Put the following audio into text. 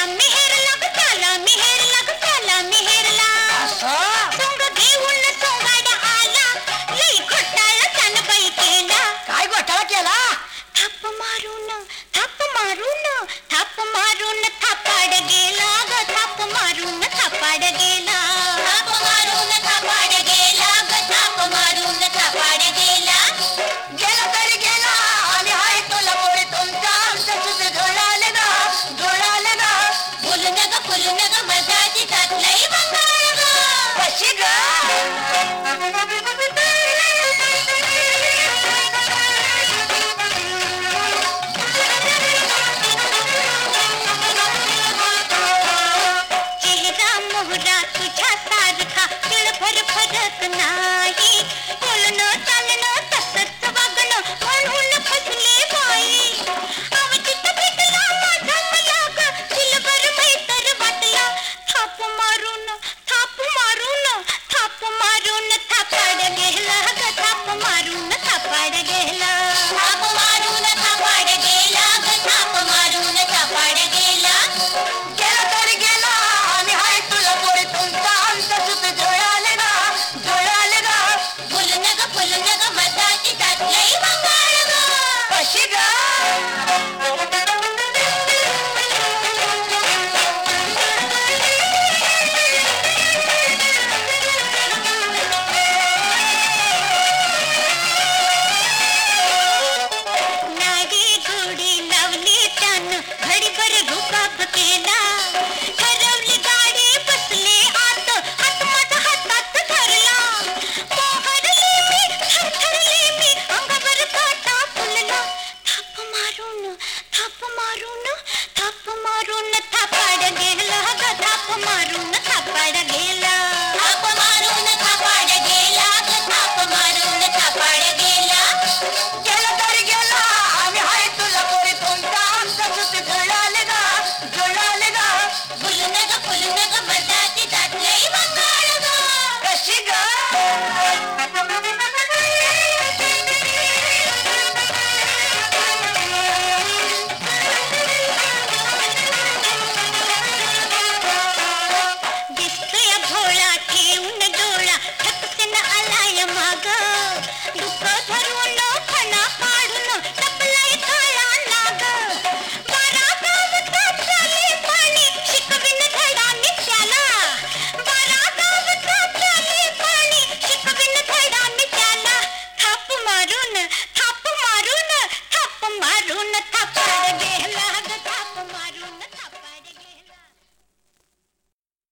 साला मेहेर लाग साला मेहेर लाग मेहेर लाग असं? सोंग घेऊन सोंगाड्या आला लई खोटाळा सानबाई केला काय घोटाळा केला थाप मारून थाप मारून थाप मारून थापाड गेला कुलनग मजाची टाकलंय बघा कशी ग Maruna.